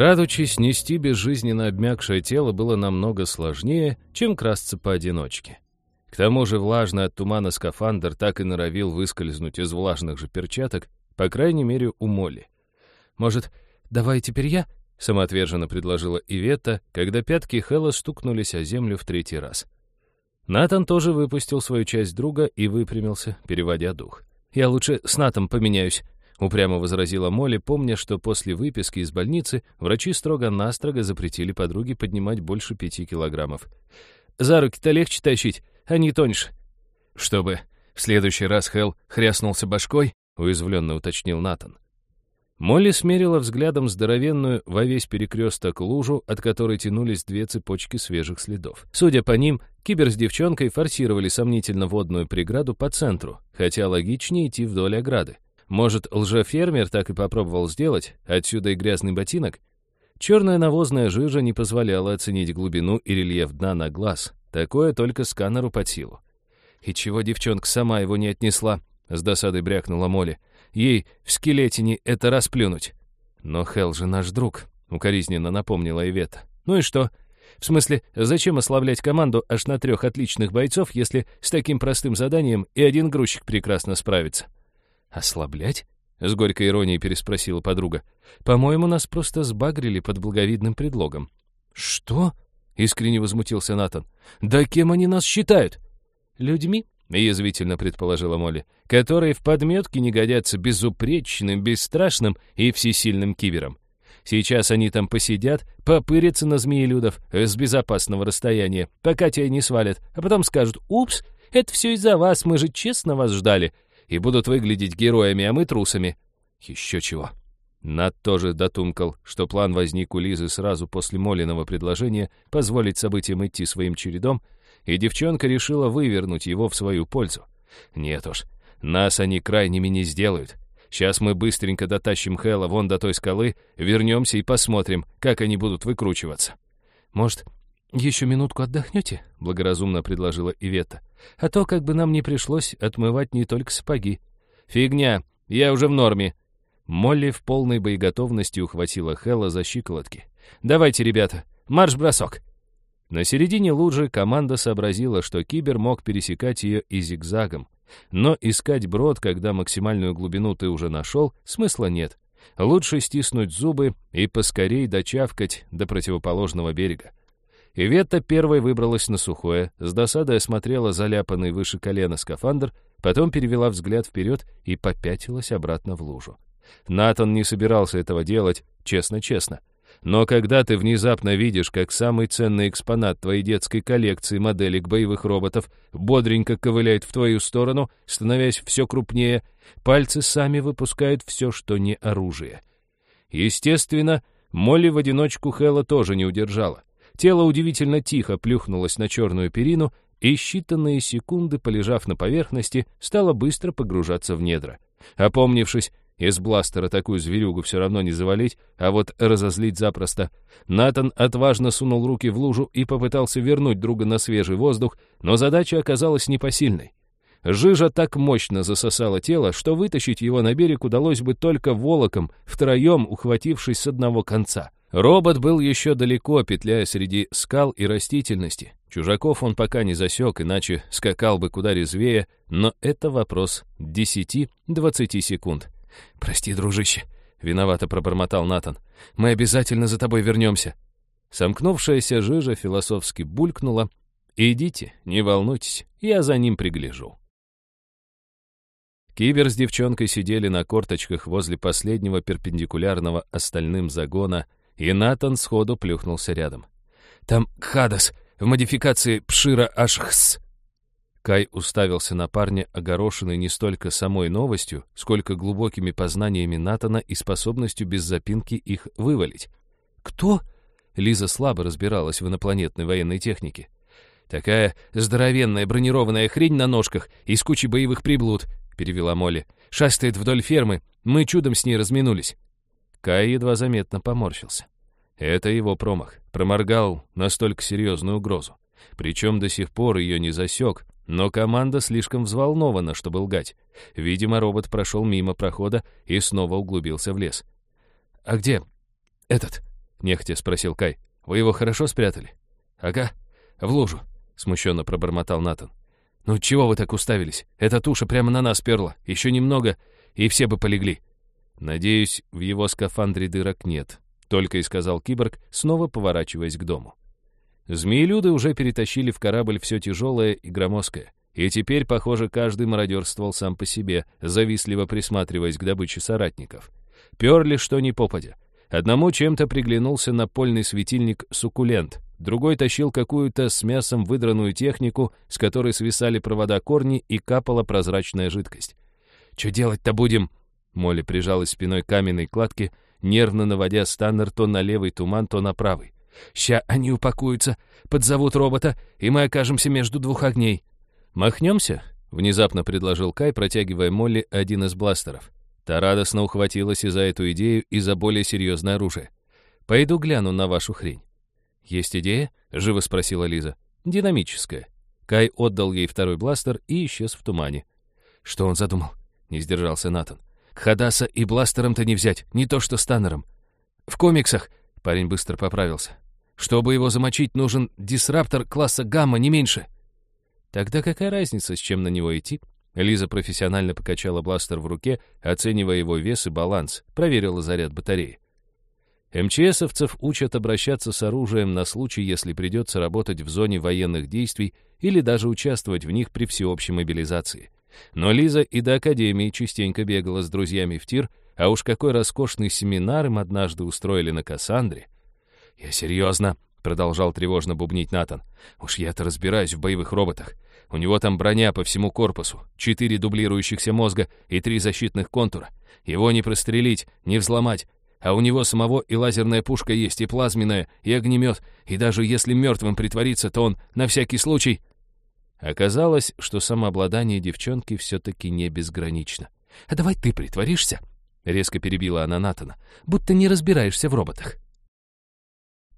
Крадучись, нести безжизненно обмякшее тело было намного сложнее, чем красться поодиночке. К тому же влажный от тумана скафандр так и норовил выскользнуть из влажных же перчаток, по крайней мере, у Молли. «Может, давай теперь я?» — самоотверженно предложила Иветта, когда пятки Хэлла стукнулись о землю в третий раз. Натан тоже выпустил свою часть друга и выпрямился, переводя дух. «Я лучше с Натом поменяюсь», — упрямо возразила Молли, помня, что после выписки из больницы врачи строго-настрого запретили подруге поднимать больше пяти килограммов. «За руки-то легче тащить, а не тоньше». «Чтобы в следующий раз Хелл хряснулся башкой», — уязвленно уточнил Натан. Молли смерила взглядом здоровенную во весь перекресток лужу, от которой тянулись две цепочки свежих следов. Судя по ним, Кибер с девчонкой форсировали сомнительно водную преграду по центру, хотя логичнее идти вдоль ограды. Может, лжефермер так и попробовал сделать, отсюда и грязный ботинок? Черная навозная жижа не позволяла оценить глубину и рельеф дна на глаз. Такое только сканеру под силу. «И чего девчонка сама его не отнесла?» — с досадой брякнула Молли. Ей в скелетине это расплюнуть. Но Хелл же наш друг, укоризненно напомнила Ивета. Ну и что? В смысле, зачем ослаблять команду аж на трех отличных бойцов, если с таким простым заданием и один грузчик прекрасно справится? Ослаблять? С горькой иронией переспросила подруга. По-моему, нас просто сбагрили под благовидным предлогом. Что? Искренне возмутился Натан. Да кем они нас считают? Людьми, язвительно предположила Молли, которые в подметке не годятся безупречным, бесстрашным и всесильным кибером. Сейчас они там посидят, попырятся на змеелюдов с безопасного расстояния, пока тебя не свалят, а потом скажут «Упс, это все из-за вас, мы же честно вас ждали», и будут выглядеть героями, а мы трусами. Еще чего. Над тоже дотумкал, что план возник у Лизы сразу после Молиного предложения позволить событиям идти своим чередом, и девчонка решила вывернуть его в свою пользу. Нет уж, нас они крайними не сделают. Сейчас мы быстренько дотащим Хэлла вон до той скалы, вернемся и посмотрим, как они будут выкручиваться. Может, еще минутку отдохнете? Благоразумно предложила Ивета. А то как бы нам не пришлось отмывать не только сапоги. Фигня, я уже в норме. Молли в полной боеготовности ухватила Хэлла за щиколотки. «Давайте, ребята, марш-бросок!» На середине лужи команда сообразила, что кибер мог пересекать ее и зигзагом. Но искать брод, когда максимальную глубину ты уже нашел, смысла нет. Лучше стиснуть зубы и поскорей дочавкать до противоположного берега. Иветта первой выбралась на сухое, с досадой осмотрела заляпанный выше колена скафандр, потом перевела взгляд вперед и попятилась обратно в лужу. Натан не собирался этого делать, честно-честно. Но когда ты внезапно видишь, как самый ценный экспонат твоей детской коллекции моделек боевых роботов бодренько ковыляет в твою сторону, становясь все крупнее, пальцы сами выпускают все, что не оружие. Естественно, Молли в одиночку Хэлла тоже не удержала. Тело удивительно тихо плюхнулось на черную перину, и считанные секунды, полежав на поверхности, стало быстро погружаться в недра. Опомнившись, из бластера такую зверюгу все равно не завалить, а вот разозлить запросто. Натан отважно сунул руки в лужу и попытался вернуть друга на свежий воздух, но задача оказалась непосильной. Жижа так мощно засосала тело, что вытащить его на берег удалось бы только волоком, втроем ухватившись с одного конца. Робот был еще далеко, петляя среди скал и растительности. Чужаков он пока не засек, иначе скакал бы куда резвее, но это вопрос 10-20 секунд. «Прости, дружище», — виновато пробормотал Натан. «Мы обязательно за тобой вернемся». Сомкнувшаяся жижа философски булькнула. «Идите, не волнуйтесь, я за ним пригляжу». Кибер с девчонкой сидели на корточках возле последнего перпендикулярного остальным загона, и Натан сходу плюхнулся рядом. «Там Кхадас в модификации Пшира Ашхс», Кай уставился на парня, огорошенный не столько самой новостью, сколько глубокими познаниями Натана и способностью без запинки их вывалить. «Кто?» Лиза слабо разбиралась в инопланетной военной технике. «Такая здоровенная бронированная хрень на ножках из кучи боевых приблуд», — перевела Молли. «Шастает вдоль фермы. Мы чудом с ней разминулись». Кай едва заметно поморщился. Это его промах. Проморгал настолько серьезную угрозу. Причем до сих пор ее не засек, но команда слишком взволнована, чтобы лгать. Видимо, робот прошел мимо прохода и снова углубился в лес. «А где этот?» — нехотя спросил Кай. «Вы его хорошо спрятали?» «Ага, в лужу», — смущенно пробормотал Натан. «Ну чего вы так уставились? Эта туша прямо на нас перла. Еще немного, и все бы полегли». «Надеюсь, в его скафандре дырок нет», — только и сказал киборг, снова поворачиваясь к дому. Змеелюды уже перетащили в корабль все тяжелое и громоздкое. И теперь, похоже, каждый мародерствовал сам по себе, завистливо присматриваясь к добыче соратников. Перли что ни попадя. Одному чем-то приглянулся напольный светильник «Суккулент», другой тащил какую-то с мясом выдранную технику, с которой свисали провода корни и капала прозрачная жидкость. «Че делать-то будем?» Молли прижалась спиной к каменной кладке, нервно наводя станнер то на левый туман, то на правый. «Ща они упакуются, подзовут робота, и мы окажемся между двух огней». «Махнемся?» — внезапно предложил Кай, протягивая Молли один из бластеров. Та радостно ухватилась и за эту идею, и за более серьезное оружие. «Пойду гляну на вашу хрень». «Есть идея?» — живо спросила Лиза. «Динамическая». Кай отдал ей второй бластер и исчез в тумане. «Что он задумал?» — не сдержался Натан. «Хадаса и бластером-то не взять, не то что станнером». «В комиксах!» — парень быстро поправился. «Чтобы его замочить, нужен дисраптор класса гамма, не меньше». Тогда какая разница, с чем на него идти? Лиза профессионально покачала бластер в руке, оценивая его вес и баланс, проверила заряд батареи. МЧСовцев учат обращаться с оружием на случай, если придется работать в зоне военных действий или даже участвовать в них при всеобщей мобилизации. Но Лиза и до Академии частенько бегала с друзьями в тир, а уж какой роскошный семинар им однажды устроили на Кассандре. «Я серьезно», — продолжал тревожно бубнить Натан. «Уж я-то разбираюсь в боевых роботах. У него там броня по всему корпусу, четыре дублирующихся мозга и три защитных контура. Его не прострелить, не взломать. А у него самого и лазерная пушка есть, и плазменная, и огнемет, и даже если мертвым притвориться, то он на всякий случай...» Оказалось, что самообладание девчонки все-таки не безгранично. «А давай ты притворишься?» — резко перебила она Натана. «Будто не разбираешься в роботах».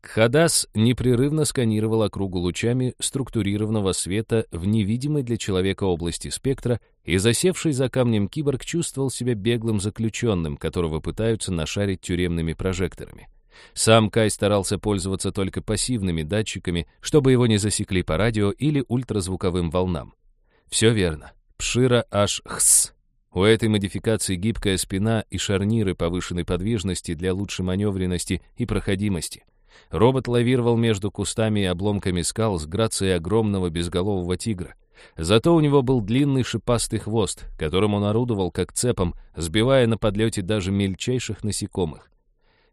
Хадас непрерывно сканировал округу лучами структурированного света в невидимой для человека области спектра, и засевший за камнем киборг чувствовал себя беглым заключенным, которого пытаются нашарить тюремными прожекторами. Сам Кай старался пользоваться только пассивными датчиками, чтобы его не засекли по радио или ультразвуковым волнам. Все верно. Пшира аж хс. У этой модификации гибкая спина и шарниры повышенной подвижности для лучшей маневренности и проходимости. Робот лавировал между кустами и обломками скал с грацией огромного безголового тигра. Зато у него был длинный шипастый хвост, которым он орудовал как цепом, сбивая на подлете даже мельчайших насекомых.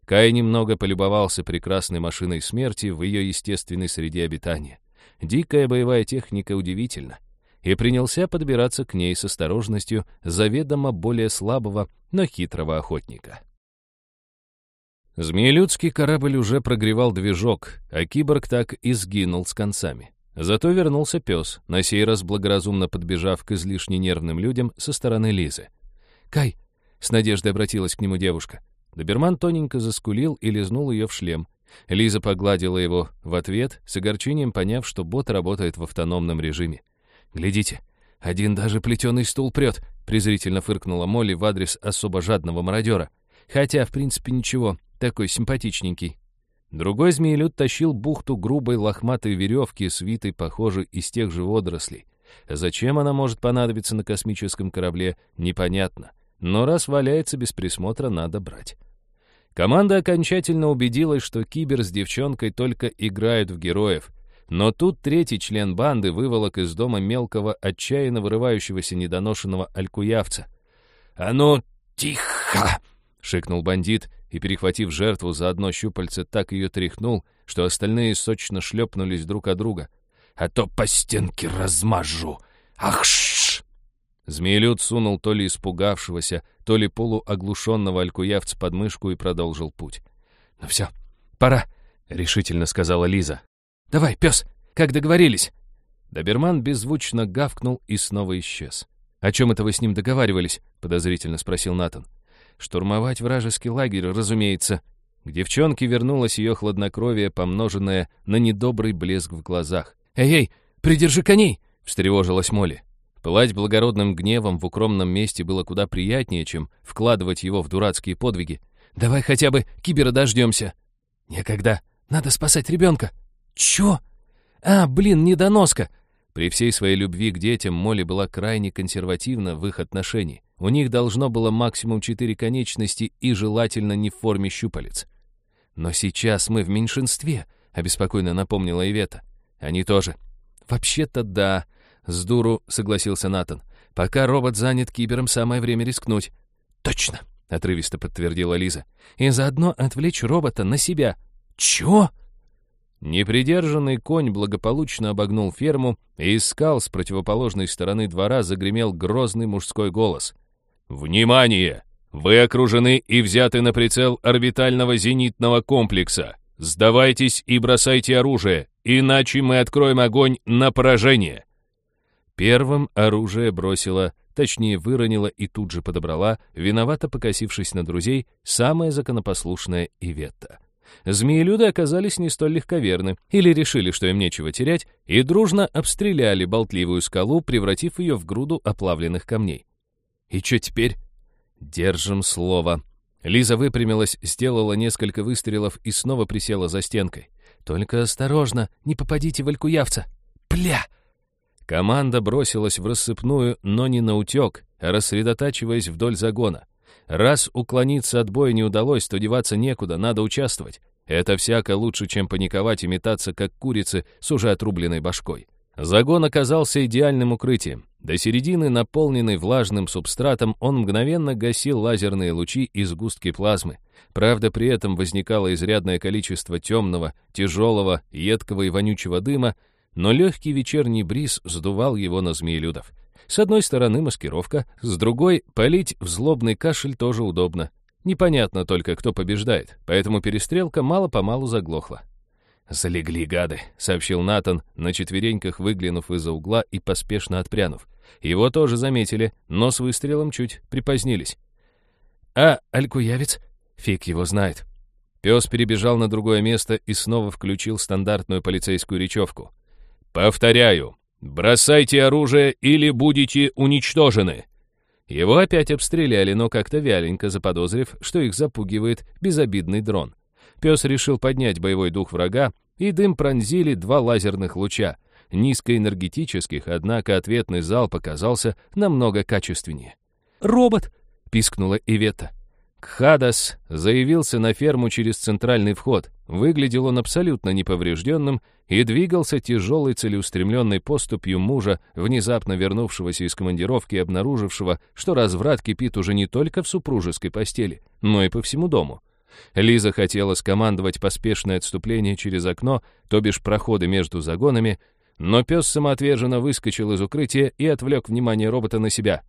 Кай немного полюбовался прекрасной машиной смерти в ее естественной среде обитания. Дикая боевая техника удивительна. И принялся подбираться к ней с осторожностью заведомо более слабого, но хитрого охотника. Змеелюдский корабль уже прогревал движок, а киборг так и сгинул с концами. Зато вернулся пес, на сей раз благоразумно подбежав к излишне нервным людям со стороны Лизы. «Кай!» — с надеждой обратилась к нему девушка. Доберман тоненько заскулил и лизнул ее в шлем. Лиза погладила его в ответ, с огорчением поняв, что бот работает в автономном режиме. «Глядите, один даже плетеный стул прет!» — презрительно фыркнула Молли в адрес особо жадного мародера. «Хотя, в принципе, ничего, такой симпатичненький. Другой змеелюд тащил бухту грубой лохматой веревки, свитой, похожей из тех же водорослей. Зачем она может понадобиться на космическом корабле, непонятно. Но раз валяется без присмотра, надо брать. Команда окончательно убедилась, что Кибер с девчонкой только играют в героев. Но тут третий член банды выволок из дома мелкого, отчаянно вырывающегося недоношенного алькуявца. «А ну, тихо!» — шикнул бандит и, перехватив жертву за одно щупальце, так ее тряхнул, что остальные сочно шлепнулись друг от друга. «А то по стенке размажу! Ах ш Змеелюд сунул то ли испугавшегося, то ли полуоглушенного алькуявца под мышку и продолжил путь. «Ну все, пора», — решительно сказала Лиза. «Давай, пес, как договорились?» Доберман беззвучно гавкнул и снова исчез. «О чем это вы с ним договаривались?» — подозрительно спросил Натан. Штурмовать вражеский лагерь, разумеется. К девчонке вернулось ее хладнокровие, помноженное на недобрый блеск в глазах. «Эй-эй, придержи коней!» — встревожилась Молли. Пылать благородным гневом в укромном месте было куда приятнее, чем вкладывать его в дурацкие подвиги. «Давай хотя бы кибера дождемся!» «Некогда. Надо спасать ребенка». «Чё? А, блин, недоноска!» При всей своей любви к детям Молли была крайне консервативна в их отношении. У них должно было максимум четыре конечности и желательно не в форме щупалец. «Но сейчас мы в меньшинстве», — обеспокоенно напомнила Ивета. «Они тоже». «Вообще-то да», — с дуру согласился Натан. «Пока робот занят кибером, самое время рискнуть». «Точно», — отрывисто подтвердила Лиза. «И заодно отвлечь робота на себя». «Чё?» Непридержанный конь благополучно обогнул ферму, и из скал с противоположной стороны двора загремел грозный мужской голос. «Внимание! Вы окружены и взяты на прицел орбитального зенитного комплекса. Сдавайтесь и бросайте оружие, иначе мы откроем огонь на поражение!» Первым оружие бросила, точнее выронила и тут же подобрала, виновато покосившись на друзей, самая законопослушная Иветта. Змеелюды оказались не столь легковерны, или решили, что им нечего терять, и дружно обстреляли болтливую скалу, превратив ее в груду оплавленных камней. «И что теперь?» «Держим слово». Лиза выпрямилась, сделала несколько выстрелов и снова присела за стенкой. «Только осторожно, не попадите в алькуявца!» «Пля!» Команда бросилась в рассыпную, но не на утек, рассредотачиваясь вдоль загона. Раз уклониться от боя не удалось, то деваться некуда, надо участвовать. Это всяко лучше, чем паниковать и метаться, как курицы с уже отрубленной башкой. Загон оказался идеальным укрытием. До середины, наполненный влажным субстратом, он мгновенно гасил лазерные лучи и сгустки плазмы. Правда, при этом возникало изрядное количество темного, тяжелого, едкого и вонючего дыма, но легкий вечерний бриз сдувал его на змеелюдов. С одной стороны маскировка, с другой — полить в злобный кашель тоже удобно. Непонятно только, кто побеждает, поэтому перестрелка мало-помалу заглохла. «Залегли гады», — сообщил Натан, на четвереньках выглянув из-за угла и поспешно отпрянув. Его тоже заметили, но с выстрелом чуть припозднились. «А, Алькуявец? Фиг его знает». Пес перебежал на другое место и снова включил стандартную полицейскую речевку. «Повторяю, «Бросайте оружие или будете уничтожены!» Его опять обстреляли, но как-то вяленько заподозрив, что их запугивает безобидный дрон. Пес решил поднять боевой дух врага, и дым пронзили два лазерных луча, низкоэнергетических, однако ответный зал показался намного качественнее. «Робот!» — пискнула Ивета. Кхадас заявился на ферму через центральный вход. Выглядел он абсолютно неповрежденным и двигался тяжелой целеустремленной поступью мужа, внезапно вернувшегося из командировки и обнаружившего, что разврат кипит уже не только в супружеской постели, но и по всему дому. Лиза хотела скомандовать поспешное отступление через окно, то бишь проходы между загонами, но пес самоотверженно выскочил из укрытия и отвлек внимание робота на себя.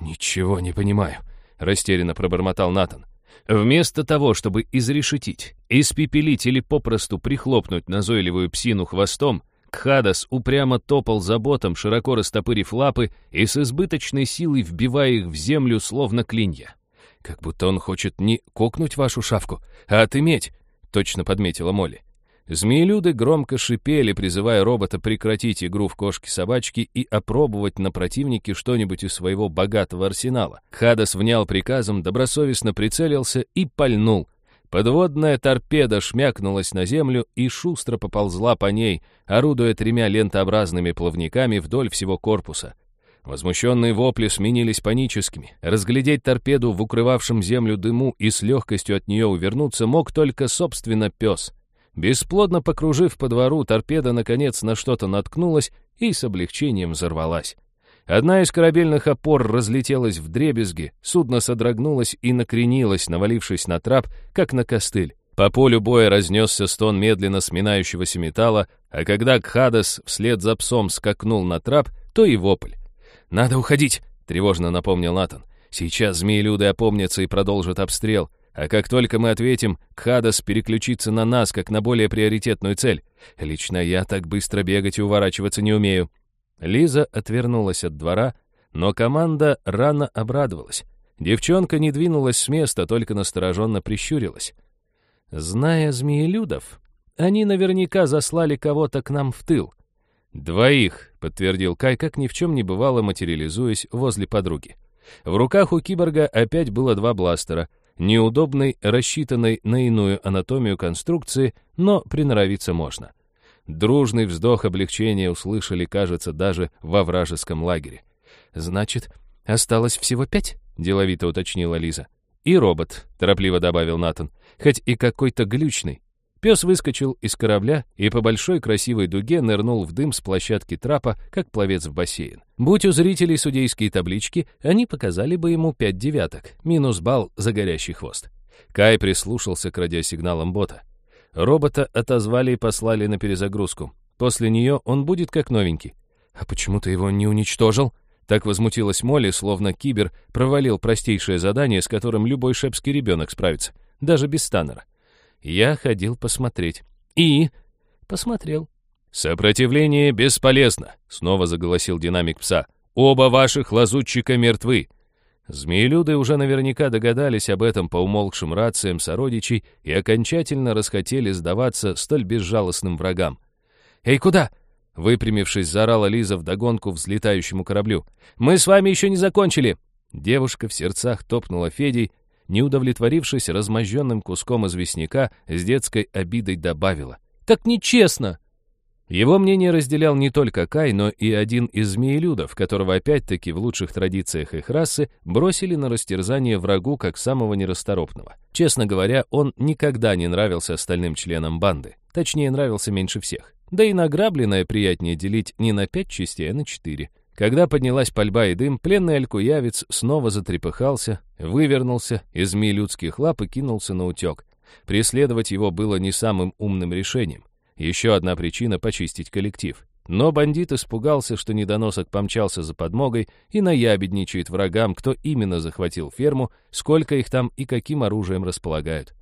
«Ничего не понимаю», — растерянно пробормотал Натан. Вместо того, чтобы изрешетить, испепелить или попросту прихлопнуть назойливую псину хвостом, Кхадас упрямо топал заботом, широко растопырив лапы и с избыточной силой вбивая их в землю, словно клинья. «Как будто он хочет не кокнуть вашу шавку, а отыметь», — точно подметила Молли. Змеелюды громко шипели, призывая робота прекратить игру в кошки-собачки и опробовать на противнике что-нибудь из своего богатого арсенала. Хадас внял приказом, добросовестно прицелился и пальнул. Подводная торпеда шмякнулась на землю и шустро поползла по ней, орудуя тремя лентообразными плавниками вдоль всего корпуса. Возмущенные вопли сменились паническими. Разглядеть торпеду в укрывавшем землю дыму и с легкостью от нее увернуться мог только, собственно, пес — Бесплодно покружив по двору, торпеда, наконец, на что-то наткнулась и с облегчением взорвалась. Одна из корабельных опор разлетелась в дребезги, судно содрогнулось и накренилось, навалившись на трап, как на костыль. По полю боя разнесся стон медленно сминающегося металла, а когда Кхадас вслед за псом скакнул на трап, то и вопль. «Надо уходить!» — тревожно напомнил Натан. «Сейчас змеи-люды опомнятся и продолжат обстрел. А как только мы ответим, Кхадас переключится на нас, как на более приоритетную цель. Лично я так быстро бегать и уворачиваться не умею». Лиза отвернулась от двора, но команда рано обрадовалась. Девчонка не двинулась с места, только настороженно прищурилась. Зная змеелюдов, они наверняка заслали кого-то к нам в тыл. «Двоих», — подтвердил Кай, как ни в чем не бывало, материализуясь возле подруги. В руках у киборга опять было два бластера — неудобной, рассчитанной на иную анатомию конструкции, но приноровиться можно. Дружный вздох облегчения услышали, кажется, даже во вражеском лагере. «Значит, осталось всего пять?» — деловито уточнила Лиза. «И робот», — торопливо добавил Натан, «хоть и какой-то глючный. Пес выскочил из корабля и по большой красивой дуге нырнул в дым с площадки трапа, как пловец в бассейн. Будь у зрителей судейские таблички, они показали бы ему пять девяток, минус балл за горящий хвост. Кай прислушался к радиосигналам бота. Робота отозвали и послали на перезагрузку. После нее он будет как новенький. «А почему ты его не уничтожил?» Так возмутилась Молли, словно кибер провалил простейшее задание, с которым любой шепский ребенок справится, даже без Станнера. Я ходил посмотреть. И... Посмотрел. «Сопротивление бесполезно», — снова заголосил динамик пса. «Оба ваших лазутчика мертвы». Змеелюды уже наверняка догадались об этом по умолкшим рациям сородичей и окончательно расхотели сдаваться столь безжалостным врагам. «Эй, куда?» — выпрямившись, заорала Лиза вдогонку взлетающему кораблю. «Мы с вами еще не закончили!» Девушка в сердцах топнула Федей, не удовлетворившись размозженным куском известняка, с детской обидой добавила. «Так нечестно!» Его мнение разделял не только Кай, но и один из змеелюдов, которого опять-таки в лучших традициях их расы бросили на растерзание врагу как самого нерасторопного. Честно говоря, он никогда не нравился остальным членам банды. Точнее, нравился меньше всех. Да и награбленное приятнее делить не на пять частей, а на четыре. Когда поднялась пальба и дым, пленный алькуявец снова затрепыхался, вывернулся из змеи-людских лап и кинулся на утек. Преследовать его было не самым умным решением. Еще одна причина — почистить коллектив. Но бандит испугался, что недоносок помчался за подмогой и наябедничает врагам, кто именно захватил ферму, сколько их там и каким оружием располагают.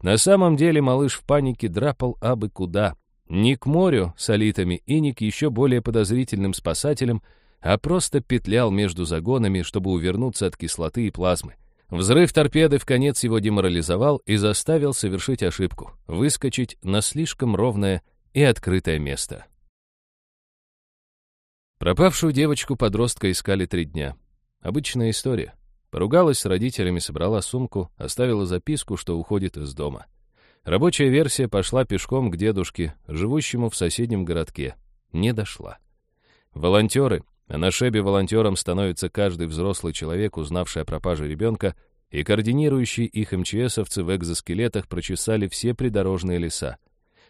На самом деле малыш в панике драпал абы куда. Не к морю с алитами и не к еще более подозрительным спасателям, а просто петлял между загонами, чтобы увернуться от кислоты и плазмы. Взрыв торпеды в конец его деморализовал и заставил совершить ошибку — выскочить на слишком ровное и открытое место. Пропавшую девочку-подростка искали три дня. Обычная история. Поругалась с родителями, собрала сумку, оставила записку, что уходит из дома. Рабочая версия пошла пешком к дедушке, живущему в соседнем городке. Не дошла. Волонтеры, а на шебе волонтером становится каждый взрослый человек, узнавший о пропаже ребенка, и координирующие их МЧСовцы в экзоскелетах прочесали все придорожные леса,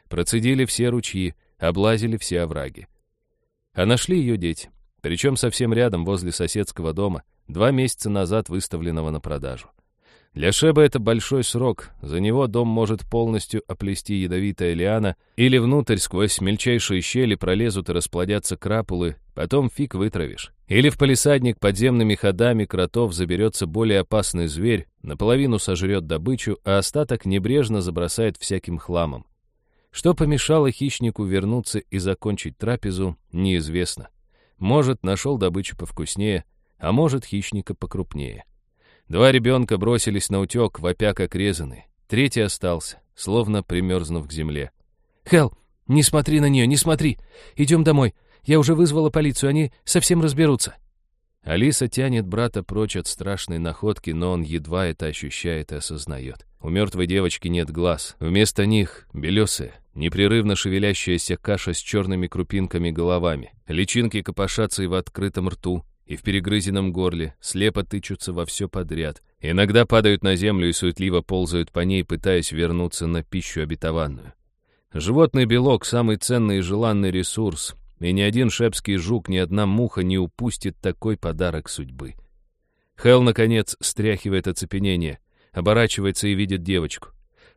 процедили все ручьи, облазили все овраги. А нашли ее дети, причем совсем рядом, возле соседского дома, два месяца назад выставленного на продажу. Для Шеба это большой срок, за него дом может полностью оплести ядовитая лиана, или внутрь сквозь мельчайшие щели пролезут и расплодятся крапулы, потом фиг вытравишь. Или в палисадник подземными ходами кротов заберется более опасный зверь, наполовину сожрет добычу, а остаток небрежно забросает всяким хламом. Что помешало хищнику вернуться и закончить трапезу, неизвестно. Может, нашел добычу повкуснее, а может, хищника покрупнее. Два ребенка бросились на утек, вопя как резаны. Третий остался, словно примерзнув к земле. «Хелл, не смотри на нее, не смотри! Идем домой. Я уже вызвала полицию, они совсем разберутся». Алиса тянет брата прочь от страшной находки, но он едва это ощущает и осознает. У мертвой девочки нет глаз. Вместо них белесая, непрерывно шевелящаяся каша с черными крупинками головами. Личинки копошатся и в открытом рту, и в перегрызенном горле, слепо тычутся во все подряд. Иногда падают на землю и суетливо ползают по ней, пытаясь вернуться на пищу обетованную. Животный белок — самый ценный и желанный ресурс, и ни один шепский жук, ни одна муха не упустит такой подарок судьбы. Хелл, наконец, стряхивает оцепенение, оборачивается и видит девочку.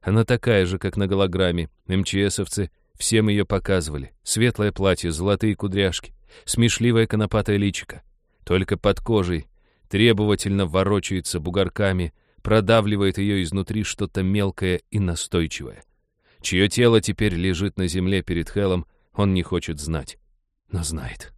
Она такая же, как на голограмме. МЧСовцы всем ее показывали. Светлое платье, золотые кудряшки, смешливое конопатое личико. Только под кожей требовательно ворочается бугорками, продавливает ее изнутри что-то мелкое и настойчивое. Чье тело теперь лежит на земле перед Хелом, он не хочет знать, но знает.